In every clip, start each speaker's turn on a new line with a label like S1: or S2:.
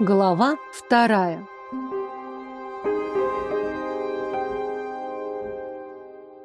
S1: Глава вторая.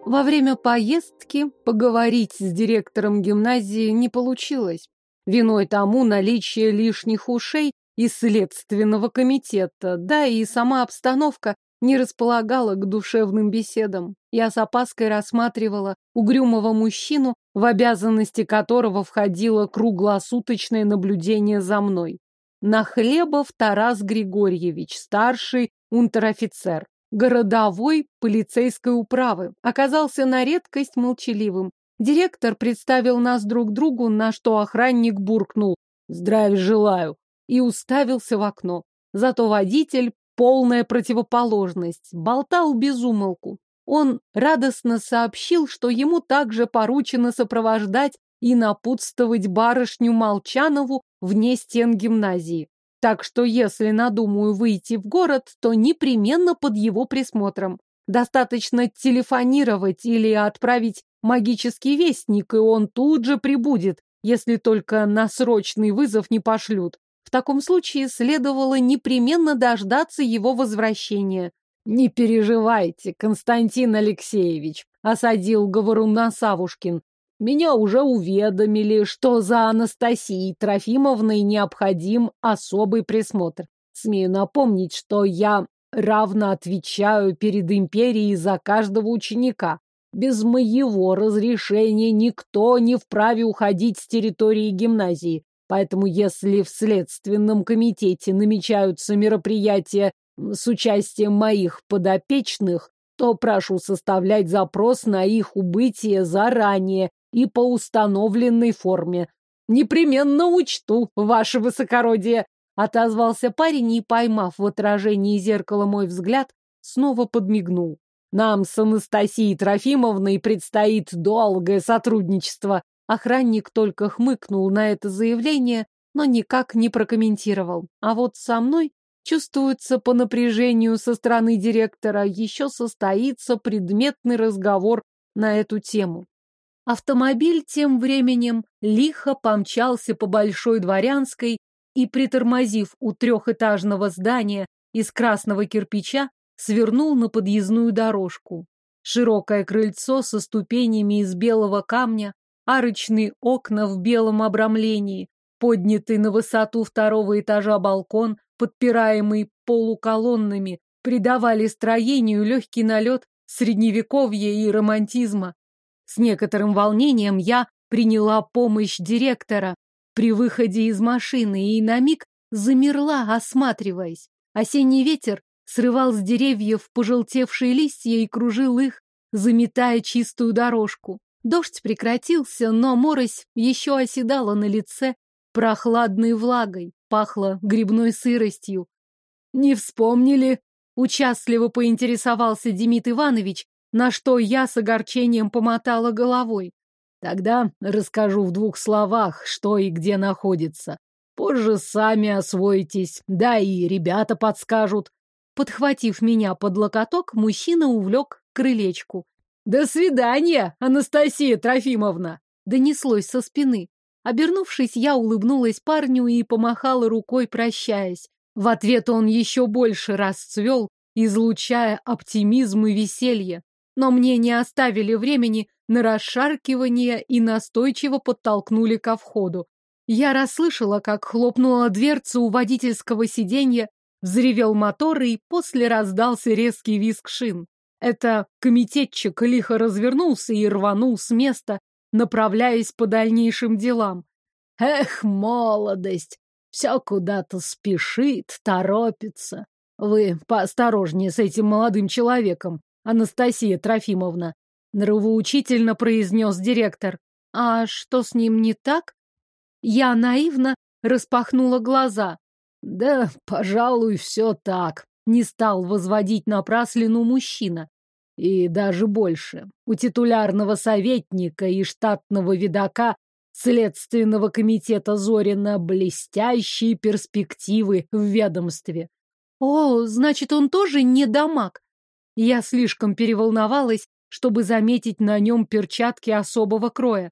S1: Во время поездки поговорить с директором гимназии не получилось. Виной тому наличие лишних ушей из следственного комитета, да и сама обстановка не располагала к душевным беседам. Я с опаской рассматривала угрюмого мужчину, в обязанности которого входило круглосуточное наблюдение за мной. Нахлебов Тарас Григорьевич, старший унтер-офицер, городовой полицейской управы, оказался на редкость молчаливым. Директор представил нас друг другу, на что охранник буркнул «Здравия желаю» и уставился в окно. Зато водитель полная противоположность, болтал без умолку. Он радостно сообщил, что ему также поручено сопровождать и напутствовать барышню Молчанову вне стен гимназии. Так что если надумаю выйти в город, то непременно под его присмотром. Достаточно телефонировать или отправить магический вестник, и он тут же прибудет, если только на срочный вызов не пошлют. В таком случае следовало непременно дождаться его возвращения. «Не переживайте, Константин Алексеевич», — осадил говоруна Савушкин. «Меня уже уведомили, что за Анастасией Трофимовной необходим особый присмотр. Смею напомнить, что я равно отвечаю перед империей за каждого ученика. Без моего разрешения никто не вправе уходить с территории гимназии. Поэтому если в Следственном комитете намечаются мероприятия с участием моих подопечных, то прошу составлять запрос на их убытие заранее и по установленной форме. Непременно учту, ваше высокородие, отозвался парень и, поймав в отражении зеркала мой взгляд, снова подмигнул. Нам с Анастасией Трофимовной предстоит долгое сотрудничество. Охранник только хмыкнул на это заявление, но никак не прокомментировал. А вот со мной, чувствуется по напряжению со стороны директора, еще состоится предметный разговор на эту тему. Автомобиль тем временем лихо помчался по Большой Дворянской и, притормозив у трехэтажного здания из красного кирпича, свернул на подъездную дорожку. Широкое крыльцо со ступенями из белого камня, арочные окна в белом обрамлении, поднятый на высоту второго этажа балкон, подпираемый полуколоннами, придавали строению легкий налет средневековья и романтизма. С некоторым волнением я приняла помощь директора при выходе из машины и на миг замерла, осматриваясь. Осенний ветер срывал с деревьев пожелтевшие листья и кружил их, заметая чистую дорожку. Дождь прекратился, но морось еще оседала на лице прохладной влагой, пахло грибной сыростью. «Не вспомнили?» — участливо поинтересовался Демид Иванович, на что я с огорчением помотала головой. «Тогда расскажу в двух словах, что и где находится. Позже сами освоитесь, да и ребята подскажут». Подхватив меня под локоток, мужчина увлек крылечку. «До свидания, Анастасия Трофимовна!» Донеслось со спины. Обернувшись, я улыбнулась парню и помахала рукой, прощаясь. В ответ он еще больше расцвел, излучая оптимизм и веселье. Но мне не оставили времени на расшаркивание и настойчиво подтолкнули ко входу. Я расслышала, как хлопнула дверца у водительского сиденья, взревел мотор и после раздался резкий визг шин. Это комитетчик лихо развернулся и рванул с места, направляясь по дальнейшим делам. Эх, молодость! Все куда-то спешит, торопится. Вы поосторожнее с этим молодым человеком, Анастасия Трофимовна, нравоучительно произнес директор. А что с ним не так? Я наивно распахнула глаза. Да, пожалуй, все так. Не стал возводить напраслину мужчина. И даже больше. У титулярного советника и штатного видака Следственного комитета Зорина блестящие перспективы в ведомстве. О, значит, он тоже не дамаг. Я слишком переволновалась, чтобы заметить на нем перчатки особого кроя.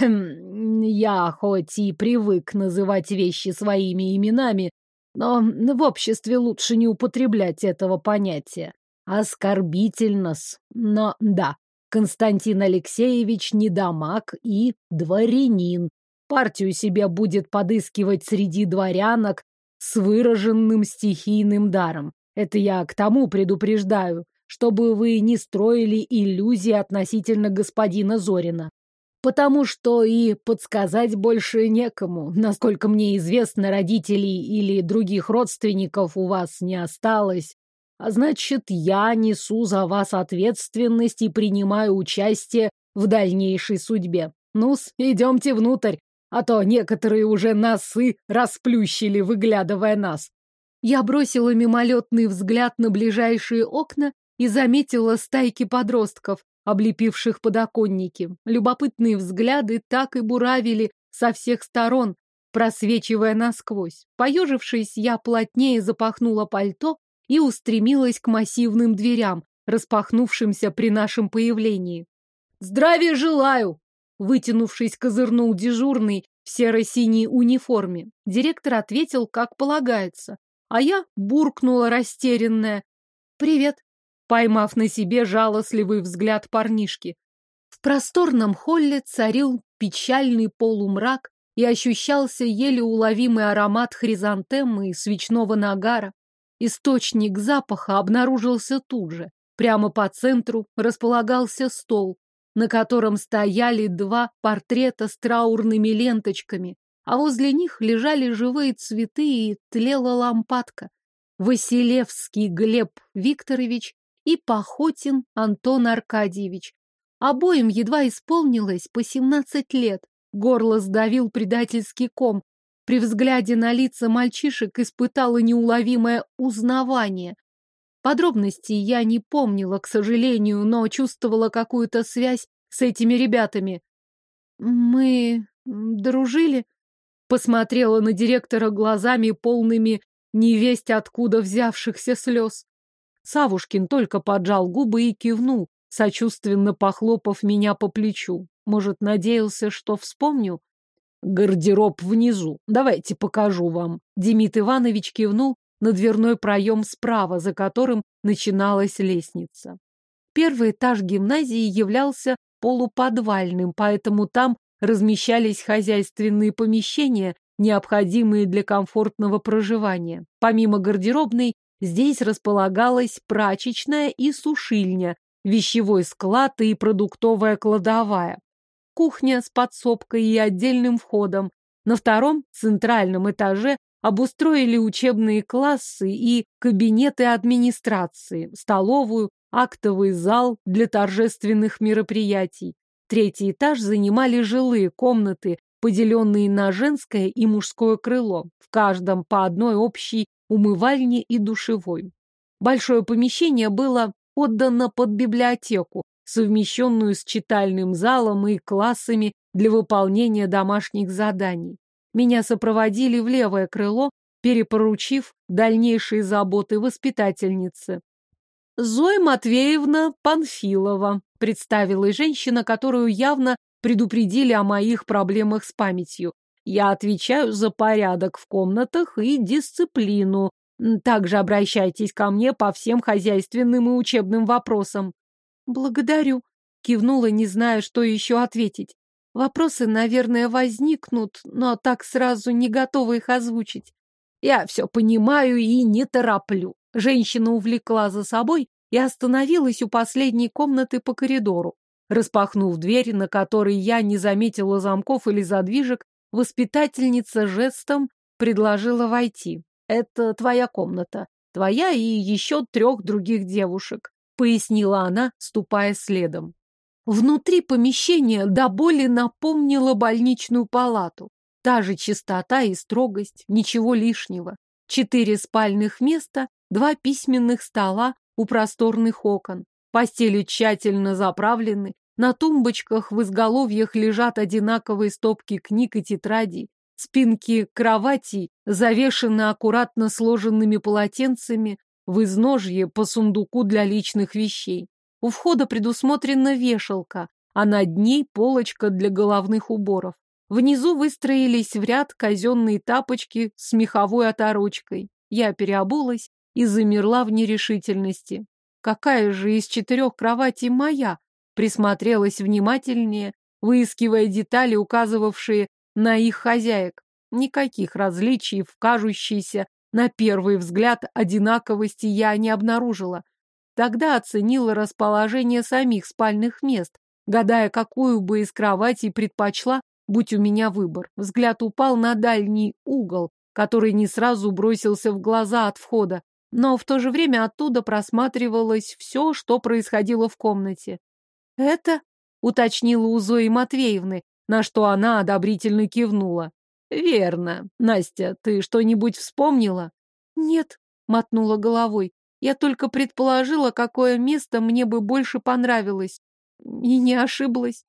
S1: я хоть и привык называть вещи своими именами,
S2: Но в обществе лучше не употреблять этого понятия. Оскорбительно-с. Но да, Константин Алексеевич недомаг и дворянин. Партию себе будет подыскивать среди дворянок с выраженным стихийным даром. Это я к тому предупреждаю, чтобы вы не строили иллюзии относительно господина Зорина. Потому что и подсказать больше некому. Насколько мне известно, родителей или других родственников у вас не осталось. А значит, я несу за вас ответственность и принимаю участие в дальнейшей судьбе. Ну-с, идемте внутрь, а то некоторые уже носы расплющили, выглядывая нас. Я бросила мимолетный взгляд на ближайшие окна и заметила стайки подростков, облепивших подоконники. Любопытные взгляды так и буравили со всех сторон, просвечивая насквозь. Поежившись, я плотнее запахнула пальто и устремилась к массивным дверям, распахнувшимся при нашем появлении. «Здравия желаю!» Вытянувшись, козырнул дежурный в серо-синей униформе. Директор ответил, как полагается. А я буркнула растерянная. «Привет!» поймав на себе жалостливый взгляд парнишки. В просторном холле царил печальный полумрак и ощущался еле уловимый аромат хризантемы и свечного нагара. Источник запаха обнаружился тут же. Прямо по центру располагался стол, на котором стояли два портрета с траурными ленточками, а возле них лежали живые цветы и тлела лампадка. Василевский Глеб Викторович и Пахотин Антон Аркадьевич. Обоим едва исполнилось по семнадцать лет. Горло сдавил предательский ком, при взгляде на лица мальчишек испытала неуловимое узнавание. Подробностей я не помнила, к сожалению, но чувствовала какую-то связь с этими ребятами. Мы дружили? Посмотрела на директора глазами полными невесть откуда взявшихся слез. Савушкин только поджал губы и кивнул, сочувственно похлопав меня по плечу. Может, надеялся, что вспомню? Гардероб внизу. Давайте покажу вам. Демид Иванович кивнул на дверной проем справа, за которым начиналась лестница. Первый этаж гимназии являлся полуподвальным, поэтому там размещались хозяйственные помещения, необходимые для комфортного проживания. Помимо гардеробной, здесь располагалась прачечная и сушильня, вещевой склад и продуктовая кладовая кухня с подсобкой и отдельным входом. На втором, центральном этаже обустроили учебные классы и кабинеты администрации, столовую, актовый зал для торжественных мероприятий. Третий этаж занимали жилые комнаты, поделенные на женское и мужское крыло, в каждом по одной общей умывальне и душевой. Большое помещение было отдано под библиотеку, совмещенную с читальным залом и классами для выполнения домашних заданий. Меня сопроводили в левое крыло, перепоручив дальнейшие заботы воспитательницы. Зоя Матвеевна Панфилова представила женщина, которую явно предупредили о моих проблемах с памятью. Я отвечаю за порядок в комнатах и дисциплину. Также обращайтесь ко мне по всем хозяйственным и учебным вопросам. Благодарю, кивнула, не зная, что еще ответить. Вопросы, наверное, возникнут, но так сразу не готова их озвучить. Я все понимаю и не тороплю. Женщина увлекла за собой и остановилась у последней комнаты по коридору. Распахнув дверь, на которой я не заметила замков или задвижек, воспитательница жестом предложила войти. Это твоя комната. Твоя и еще трех других девушек пояснила она, ступая следом. Внутри помещения до боли напомнила больничную палату. Та же чистота и строгость, ничего лишнего. Четыре спальных места, два письменных стола у просторных окон. Постели тщательно заправлены, на тумбочках в изголовьях лежат одинаковые стопки книг и тетрадей. Спинки кроватей завешены аккуратно сложенными полотенцами, в изножье по сундуку для личных вещей. У входа предусмотрена вешалка, а над ней полочка для головных уборов.
S1: Внизу выстроились в ряд казенные тапочки с меховой оторочкой. Я переобулась и замерла в нерешительности. Какая же из четырех кроватей моя? Присмотрелась внимательнее, выискивая детали, указывавшие на их хозяек. Никаких различий в кажущейся на первый взгляд одинаковости я не обнаружила. Тогда оценила расположение самих спальных мест, гадая, какую бы из кроватей предпочла, будь у меня выбор. Взгляд упал на дальний угол, который не сразу бросился в глаза от входа, но в то же время оттуда просматривалось все, что происходило в комнате. «Это?» — уточнила у Зои Матвеевны, на что она одобрительно кивнула. «Верно. Настя, ты что-нибудь вспомнила?» «Нет», — мотнула головой. «Я только предположила, какое место мне бы больше понравилось. И не ошиблась».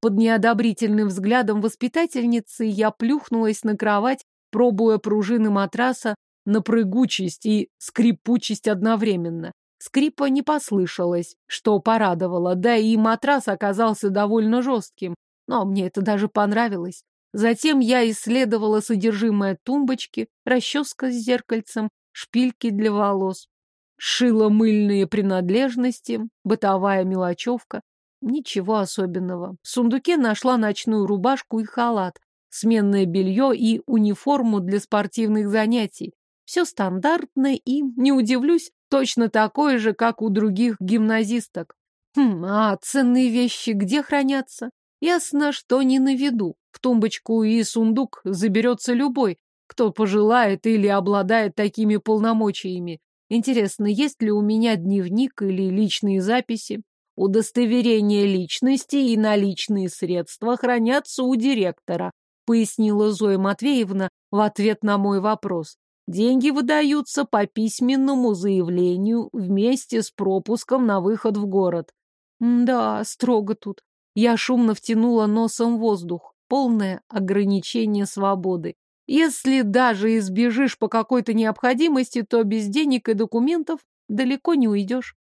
S1: Под неодобрительным взглядом воспитательницы я плюхнулась на кровать, пробуя пружины матраса на прыгучесть и скрипучесть одновременно. Скрипа не послышалось, что порадовало, да и матрас оказался довольно жестким, но мне это даже понравилось. Затем я исследовала содержимое тумбочки, расческа с зеркальцем, шпильки для волос, шила мыльные принадлежности, бытовая мелочевка. Ничего особенного. В сундуке нашла ночную рубашку и халат, сменное белье и униформу для спортивных занятий. Все стандартно и, не удивлюсь, точно такое же, как у других гимназисток. Хм, а ценные вещи где хранятся? Ясно, что не на виду. В тумбочку и сундук заберется любой, кто пожелает или обладает такими полномочиями. Интересно, есть ли у меня дневник или личные записи? Удостоверение личности и наличные средства хранятся у директора, пояснила Зоя Матвеевна в ответ на мой вопрос. Деньги выдаются по письменному заявлению вместе с пропуском на выход в город. Да, строго тут. Я шумно втянула носом воздух полное ограничение свободы. Если даже избежишь по какой-то необходимости, то без денег и документов далеко не уйдешь.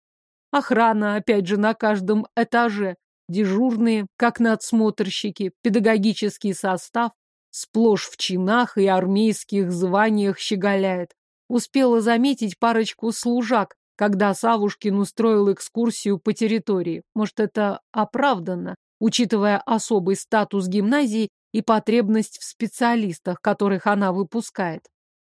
S1: Охрана, опять же, на каждом этаже. Дежурные, как надсмотрщики, педагогический состав, сплошь в чинах и армейских званиях щеголяет. Успела заметить парочку служак, когда Савушкин устроил экскурсию по территории. Может, это оправданно? учитывая особый статус гимназии и потребность в специалистах, которых она выпускает.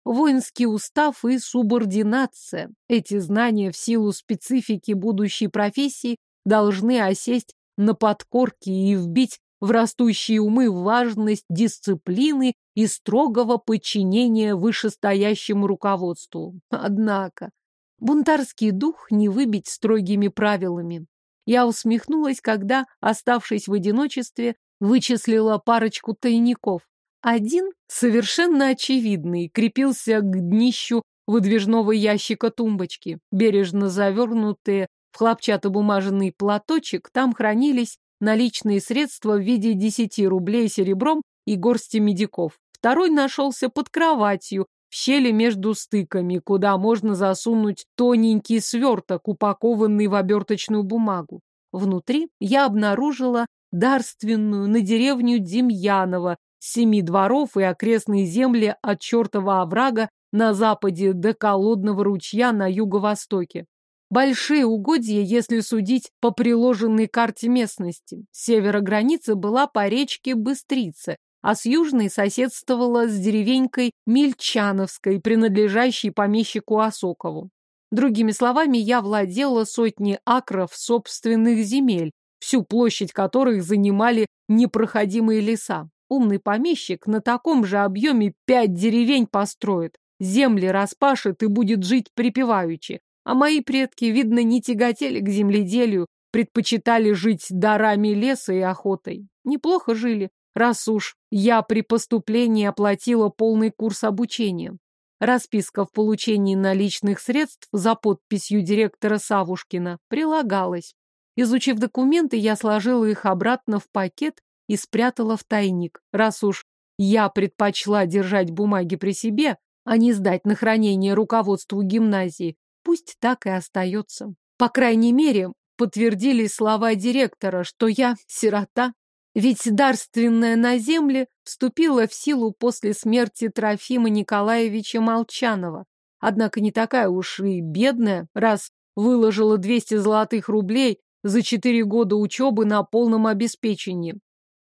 S1: Воинский устав и субординация. Эти знания в силу специфики будущей профессии должны осесть на подкорке и вбить в растущие умы важность дисциплины и строгого подчинения вышестоящему руководству. Однако, бунтарский дух не выбить строгими правилами. Я усмехнулась, когда, оставшись в одиночестве, вычислила парочку тайников. Один, совершенно очевидный, крепился к днищу выдвижного ящика тумбочки. Бережно завернутые в хлопчатобумажный платочек, там хранились наличные средства в виде десяти рублей серебром и горсти медиков. Второй нашелся под кроватью, в щели между стыками, куда можно засунуть тоненький сверток, упакованный в оберточную бумагу. Внутри я обнаружила дарственную на деревню Демьянова, семи дворов и окрестные земли от чертова оврага на западе до Колодного ручья на юго-востоке. Большие угодья, если судить по приложенной карте местности. С севера границы была по речке Быстрица, а с южной соседствовала с деревенькой Мельчановской, принадлежащей помещику Осокову. Другими словами, я владела сотней акров собственных земель, всю площадь которых занимали непроходимые леса. Умный помещик на таком же объеме пять деревень построит, земли распашет и будет жить припеваючи. А мои предки, видно, не тяготели к земледелию, предпочитали жить дарами леса и охотой. Неплохо жили, раз уж я при поступлении оплатила полный курс обучения. Расписка в получении наличных средств за подписью директора Савушкина прилагалась. Изучив документы, я сложила их обратно в пакет и спрятала в тайник. Раз уж я предпочла держать бумаги при себе, а не сдать на хранение руководству гимназии, пусть так и остается. По крайней мере, подтвердили слова директора, что я сирота Ведь дарственная на земле вступила в силу после смерти Трофима Николаевича Молчанова. Однако не такая уж и бедная, раз выложила 200 золотых рублей за четыре года учебы на полном обеспечении.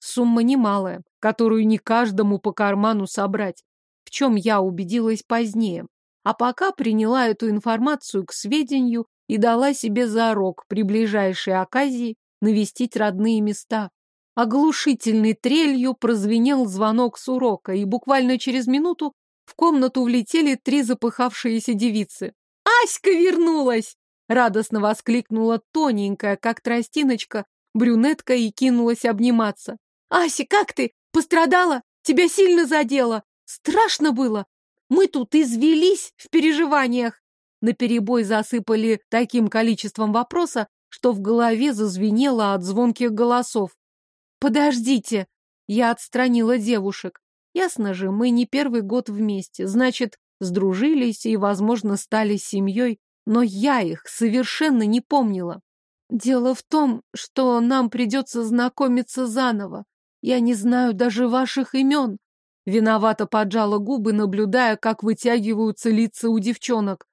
S1: Сумма немалая, которую не каждому по карману собрать, в чем я убедилась позднее. А пока приняла эту информацию к сведению и дала себе зарок при ближайшей оказии навестить родные места. Оглушительной трелью прозвенел звонок с урока, и буквально через минуту в комнату влетели три запыхавшиеся девицы. «Аська вернулась!» — радостно воскликнула тоненькая, как тростиночка, брюнетка и кинулась обниматься. «Ася, как ты? Пострадала? Тебя сильно задело? Страшно было? Мы тут извелись в переживаниях!» Наперебой засыпали таким количеством вопроса, что в голове зазвенело от звонких голосов. «Подождите!» Я отстранила девушек. Ясно же, мы не первый год вместе, значит, сдружились и, возможно, стали семьей, но я их совершенно не помнила. Дело в том, что нам придется знакомиться заново. Я не знаю даже ваших имен. Виновато поджала губы, наблюдая, как вытягиваются лица у девчонок.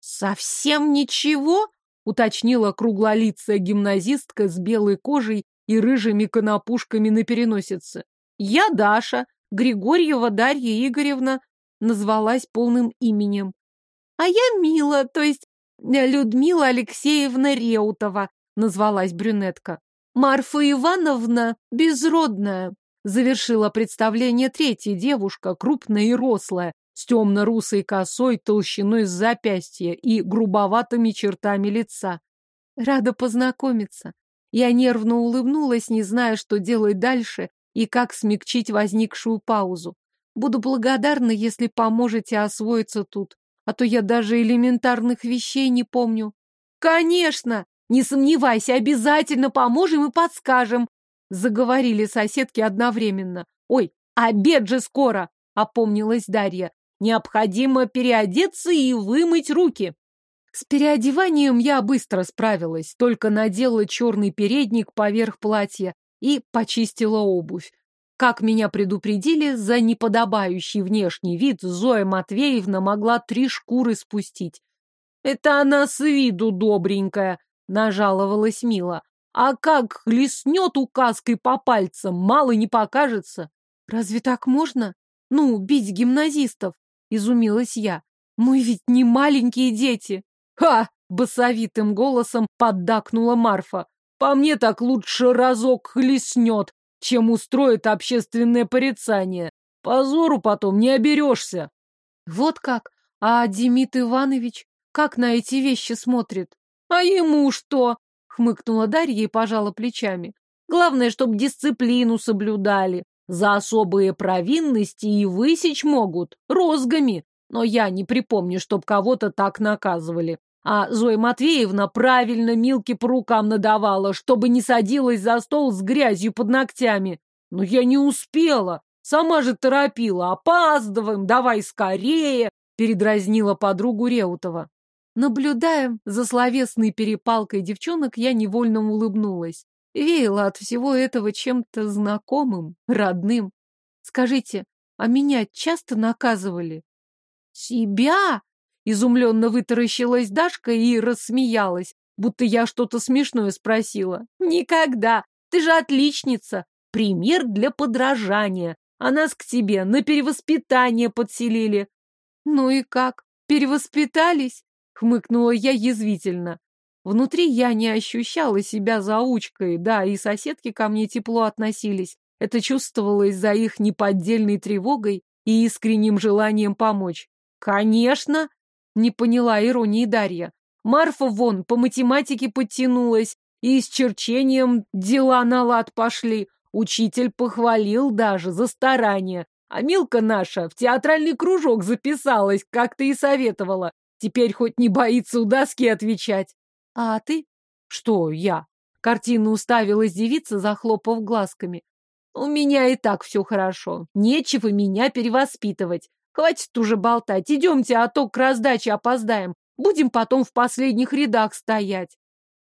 S1: Совсем ничего? уточнила круглолицая гимназистка с белой кожей и рыжими конопушками на переносице. Я Даша, Григорьева Дарья Игоревна, назвалась полным именем. А я Мила, то есть э, Людмила Алексеевна Реутова, назвалась брюнетка. Марфа Ивановна безродная. Завершила представление третья девушка, крупная и рослая, с темно-русой косой толщиной с запястья и грубоватыми чертами лица. Рада познакомиться. Я нервно улыбнулась, не зная, что делать дальше и как смягчить возникшую паузу. Буду благодарна, если поможете освоиться тут, а то я даже элементарных вещей не помню. Конечно! Не сомневайся, обязательно поможем и подскажем, заговорили соседки одновременно. Ой, обед же скоро, опомнилась Дарья. Необходимо переодеться и вымыть руки. С переодеванием я быстро справилась, только надела черный передник поверх платья и почистила обувь. Как меня предупредили, за неподобающий внешний вид Зоя Матвеевна могла три шкуры спустить. «Это она с виду добренькая», — нажаловалась Мила. «А как хлестнет указкой по пальцам, мало не покажется». «Разве так можно? Ну, бить гимназистов?» — изумилась я. «Мы ведь не маленькие дети». «Ха!» — басовитым голосом поддакнула Марфа. «По мне так лучше разок хлестнет, чем устроит общественное порицание. Позору потом не оберешься». «Вот как? А Демид Иванович как на эти вещи смотрит?» «А ему что?» — хмыкнула Дарья и пожала плечами. «Главное, чтобы дисциплину соблюдали. За особые провинности и высечь могут, розгами. Но я не припомню, чтоб кого-то так наказывали. А Зоя Матвеевна правильно Милке по рукам надавала, чтобы не садилась за стол с грязью под ногтями. Но я не успела. Сама же торопила. Опаздываем, давай скорее, передразнила подругу Реутова. Наблюдая за словесной перепалкой девчонок, я невольно улыбнулась. Веяло от всего этого чем-то знакомым, родным. Скажите, а меня часто наказывали? Себя? Изумленно вытаращилась Дашка и рассмеялась, будто я что-то смешное спросила. Никогда! Ты же отличница! Пример для подражания. А нас к тебе на перевоспитание подселили. Ну и как? Перевоспитались? Хмыкнула я язвительно. Внутри я не ощущала себя заучкой, да, и соседки ко мне тепло относились. Это чувствовалось за их неподдельной тревогой и искренним желанием помочь. «Конечно!» — не поняла иронии Дарья. «Марфа вон по математике подтянулась, и с черчением дела на лад пошли. Учитель похвалил даже за старание. А Милка наша в театральный кружок записалась, как ты и советовала. Теперь хоть не боится у доски отвечать. А ты? Что я? Картину уставилась девица, захлопав глазками. У меня и так все хорошо. Нечего меня перевоспитывать. Хватит уже болтать. Идемте, а то к раздаче опоздаем. Будем потом в последних рядах стоять.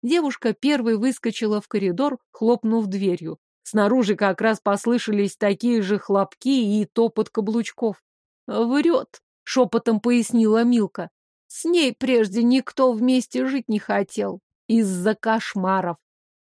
S1: Девушка первой выскочила в коридор, хлопнув дверью. Снаружи как раз послышались такие же хлопки и топот каблучков. «Врет», — шепотом пояснила Милка. «С ней прежде никто вместе жить не хотел. Из-за кошмаров».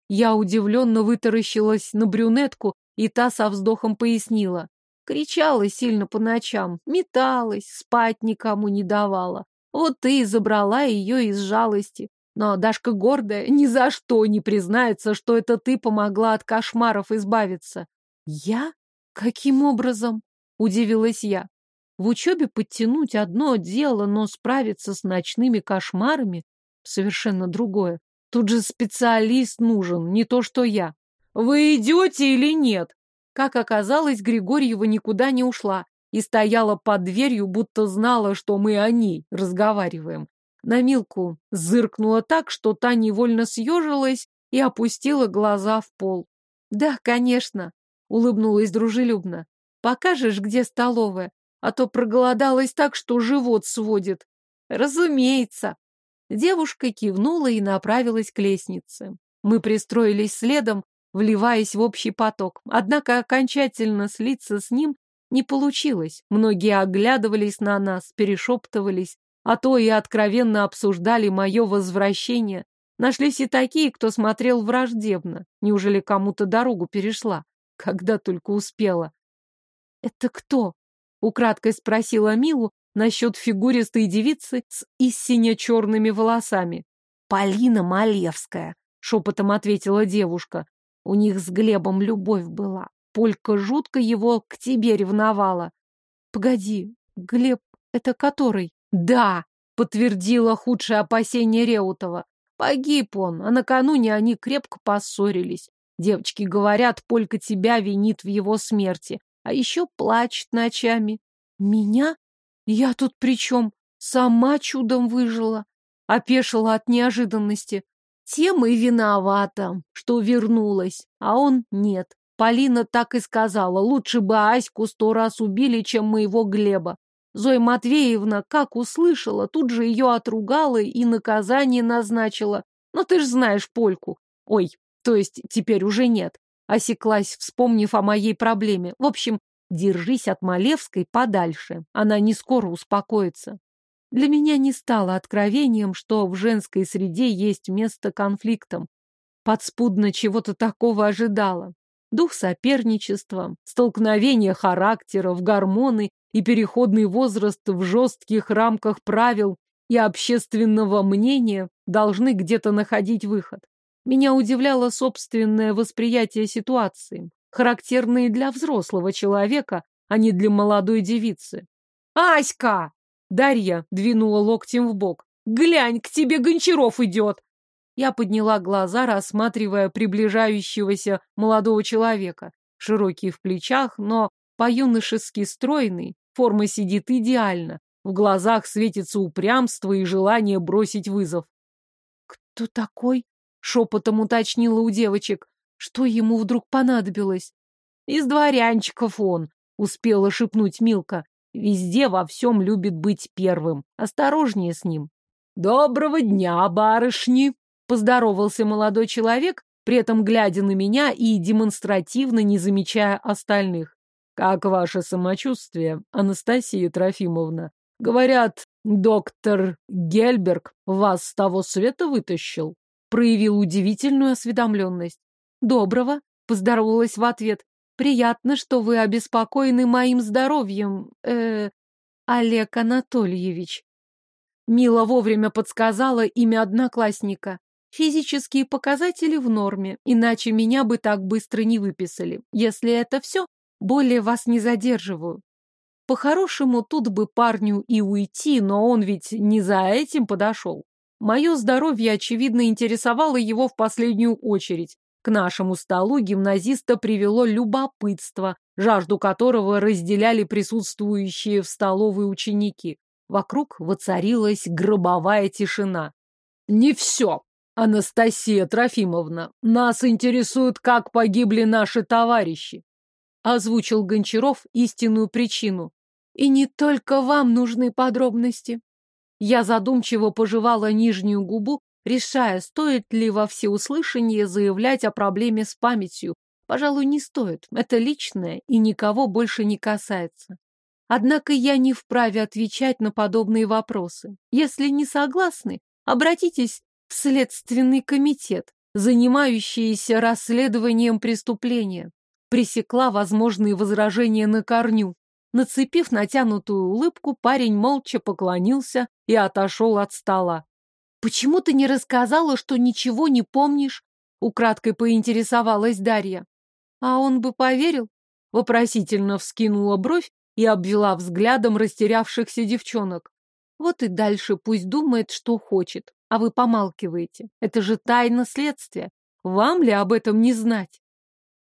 S1: Я удивленно вытаращилась на брюнетку, и та со вздохом пояснила. Кричала сильно по ночам, металась, спать никому не давала. Вот ты и забрала ее из жалости. Но Дашка гордая ни за что не признается, что это ты помогла от кошмаров избавиться. Я? Каким образом? Удивилась я. В учебе подтянуть одно дело, но справиться с ночными кошмарами — совершенно другое. Тут же специалист нужен, не то что я. Вы идете или нет? Как оказалось, Григорьева никуда не ушла и стояла под дверью, будто знала, что мы о ней разговариваем. На Милку зыркнула так, что та невольно съежилась и опустила глаза в пол. «Да, конечно», — улыбнулась дружелюбно. «Покажешь, где столовая? А то проголодалась так, что живот сводит». «Разумеется». Девушка кивнула и направилась к лестнице. Мы пристроились следом, вливаясь в общий поток. Однако окончательно слиться с ним не получилось. Многие оглядывались на нас, перешептывались, а то и откровенно обсуждали мое возвращение. Нашлись и такие, кто смотрел враждебно. Неужели кому-то дорогу перешла? Когда только успела. «Это кто?» — украдкой спросила Милу насчет фигуристой девицы с истинно черными волосами. «Полина Малевская», — шепотом ответила девушка. У них с Глебом любовь была. Полька жутко его к тебе ревновала. «Погоди, Глеб — это который?» Да, подтвердила худшее опасение Реутова. Погиб он, а накануне они крепко поссорились. Девочки говорят, Полька тебя винит в его смерти, а еще плачет ночами. Меня? Я тут при чем? Сама чудом выжила. Опешила от неожиданности. Тем и виновата, что вернулась, а он нет. Полина так и сказала, лучше бы Аську сто раз убили, чем моего Глеба. Зоя Матвеевна, как услышала, тут же ее отругала и наказание назначила. Но ты ж знаешь Польку. Ой, то есть теперь уже нет. Осеклась, вспомнив о моей проблеме. В общем, держись от Малевской подальше. Она не скоро успокоится. Для меня не стало откровением, что в женской среде есть место конфликтам. Подспудно чего-то такого ожидала. Дух соперничества, столкновение характеров, гормоны и переходный возраст в жестких рамках правил и общественного мнения должны где-то находить выход. Меня удивляло собственное восприятие ситуации, характерное для взрослого человека, а не для молодой девицы. «Аська!» Дарья двинула локтем в бок. «Глянь, к тебе Гончаров идет!» Я подняла глаза, рассматривая приближающегося молодого человека. Широкий в плечах, но по-юношески стройный, Форма сидит идеально. В глазах светится упрямство и желание бросить вызов. «Кто такой?» — шепотом уточнила у девочек. Что ему вдруг понадобилось? «Из дворянчиков он», — успела шепнуть Милка. «Везде во всем любит быть первым. Осторожнее с ним». «Доброго дня, барышни!» — поздоровался молодой человек, при этом глядя на меня и демонстративно не замечая остальных. Как ваше самочувствие, Анастасия Трофимовна? Говорят, доктор Гельберг вас с того света вытащил. Проявил удивительную осведомленность. Доброго, поздоровалась в ответ. Приятно, что вы обеспокоены моим здоровьем, э, Олег Анатольевич. Мила вовремя подсказала имя одноклассника. Физические показатели в норме, иначе меня бы так быстро не выписали. Если это все, более вас не задерживаю. По-хорошему, тут бы парню и уйти, но он ведь не за этим подошел. Мое здоровье, очевидно, интересовало его в последнюю очередь. К нашему столу гимназиста привело любопытство, жажду которого разделяли присутствующие в столовой ученики. Вокруг воцарилась гробовая тишина. «Не все, Анастасия Трофимовна. Нас интересует, как погибли наши товарищи озвучил Гончаров истинную причину. И не только вам нужны подробности. Я задумчиво пожевала нижнюю губу, решая, стоит ли во всеуслышание заявлять о проблеме с памятью. Пожалуй, не стоит. Это личное и никого больше не касается. Однако я не вправе отвечать на подобные вопросы. Если не согласны, обратитесь в Следственный комитет, занимающийся расследованием преступления. Пресекла возможные возражения на корню. Нацепив натянутую улыбку, парень молча поклонился и отошел от стола. «Почему ты не рассказала, что ничего не помнишь?» Украдкой поинтересовалась Дарья. «А он бы поверил?» Вопросительно вскинула бровь и обвела взглядом растерявшихся девчонок. Вот и дальше пусть думает, что хочет, а вы помалкиваете. Это же тайна следствия. Вам ли об этом не знать?